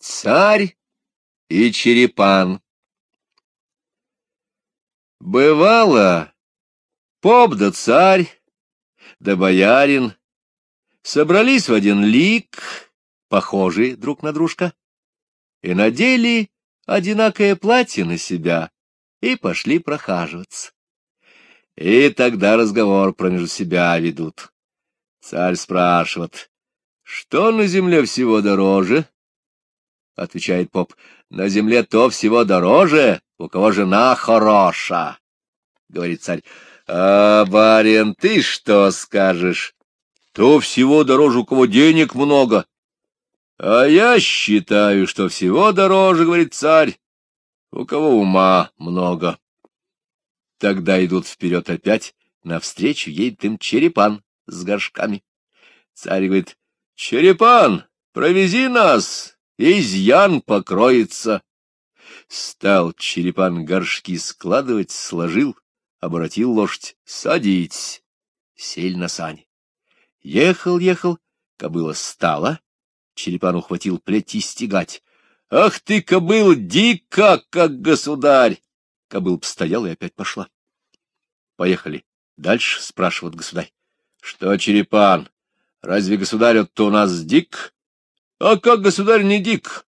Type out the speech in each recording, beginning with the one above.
Царь и черепан Бывало, поп да царь, да боярин собрались в один лик, похожие друг на дружка, и надели одинакое платье на себя и пошли прохаживаться. И тогда разговор промежду себя ведут. Царь спрашивает, что на земле всего дороже? Отвечает поп, на земле то всего дороже, у кого жена хороша. Говорит царь, а, барин, ты что скажешь? То всего дороже, у кого денег много. А я считаю, что всего дороже, говорит царь, у кого ума много. Тогда идут вперед опять, навстречу едет им черепан с горшками. Царь говорит, черепан, провези нас, изъян покроется. Стал черепан горшки складывать, сложил, обратил лошадь. Садитесь. Сель на сани. Ехал, ехал, кобыла стала. Черепан ухватил плеть и стегать. Ах ты, кобыл, дико, как государь! Кобыл постоял и опять пошла. Поехали. Дальше спрашивает государь. Что, черепан, разве государь-то у нас дик? А как государь не дик?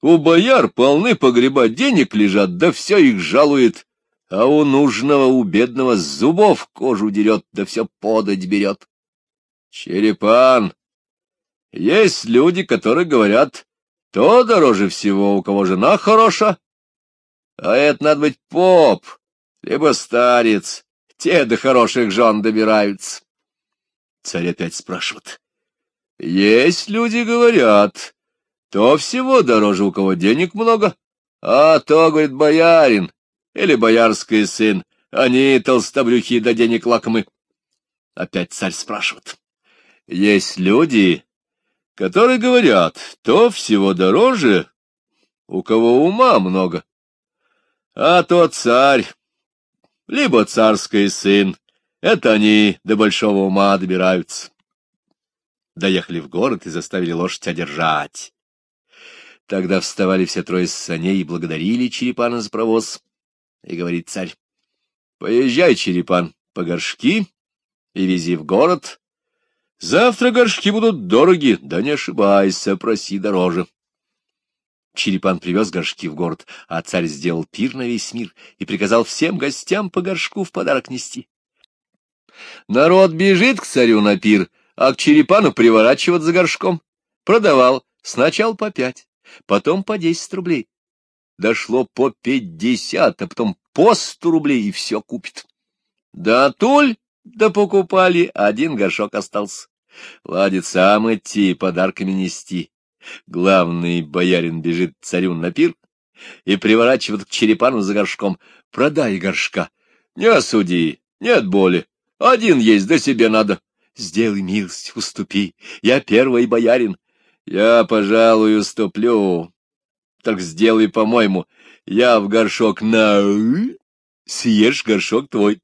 У бояр полны погреба денег лежат, да все их жалует, а у нужного, у бедного с зубов кожу дерет, да все подать берет. Черепан, есть люди, которые говорят, то дороже всего, у кого жена хороша, а это надо быть поп, либо старец, те до хороших жен добираются. Царь опять спрашивает. Есть люди, говорят, то всего дороже, у кого денег много, а то, говорит, боярин или боярский сын, они толстобрюхи да денег лакомы. Опять царь спрашивает. Есть люди, которые говорят, то всего дороже, у кого ума много, а то царь, либо царский сын, это они до большого ума добираются. Доехали в город и заставили лошадь одержать. Тогда вставали все трое с саней и благодарили Черепана за провоз. И говорит царь, — Поезжай, Черепан, по горшки и вези в город. Завтра горшки будут дороги, да не ошибайся, проси дороже. Черепан привез горшки в город, а царь сделал пир на весь мир и приказал всем гостям по горшку в подарок нести. Народ бежит к царю на пир, а к черепану приворачивать за горшком. Продавал сначала по пять, потом по десять рублей. Дошло по пятьдесят, а потом по сто рублей, и все купит. Да туль, да покупали, один горшок остался. Ладит сам идти, подарками нести. Главный боярин бежит царю на пир и приворачивает к черепану за горшком. Продай горшка. Не осуди, нет боли. Один есть, да себе надо. Сделай милость, уступи. Я первый боярин. Я, пожалуй, уступлю. Так сделай, по-моему. Я в горшок на... Съешь горшок твой.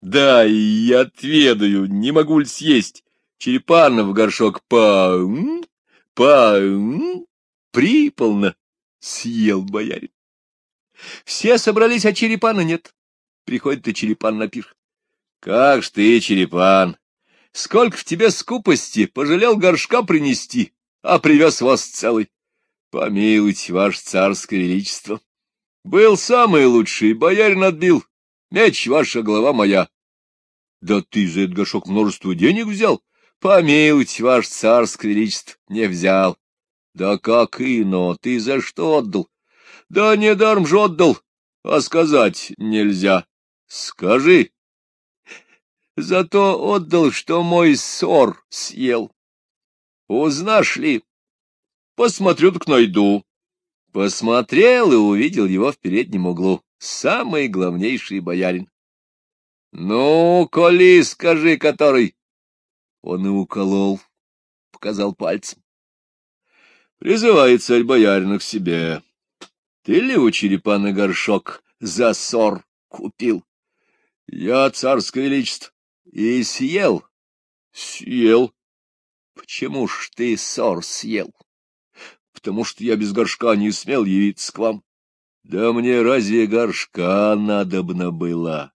Да, я отведаю, не могу ли съесть. Черепана в горшок по... по... приполно. Съел боярин. Все собрались, а черепана нет. Приходит и черепан на пир. Как ж ты, черепан, Сколько в тебе скупости, пожалел горшка принести, а привез вас целый. Помилуйте, ваше царское величество. Был самый лучший, боярин отбил. Меч ваша, голова моя. Да ты за этот горшок множество денег взял? Помилуйте, ваше царское величество, не взял. Да как ино, ты за что отдал? Да недаром же отдал, а сказать нельзя. Скажи, Зато отдал, что мой ссор съел. Узнашь ли? Посмотрю, так найду. Посмотрел и увидел его в переднем углу. Самый главнейший боярин. Ну, коли, скажи, который. Он и уколол, показал пальцем. Призывает царь боярина к себе. Ты ли у черепана горшок за ссор купил? Я, царское величество, и съел? Съел. Почему ж ты ссор съел? потому что я без горшка не смел явиться к вам. Да мне разве горшка надобно было?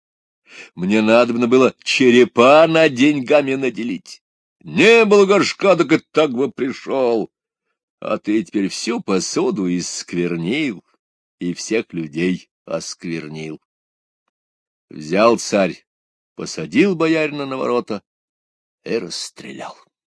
Мне надобно было черепа над деньгами наделить. Не было горшка, так и так бы пришел. А ты теперь всю посуду исквернил и всех людей осквернил. Взял царь, посадил боярина на ворота и расстрелял.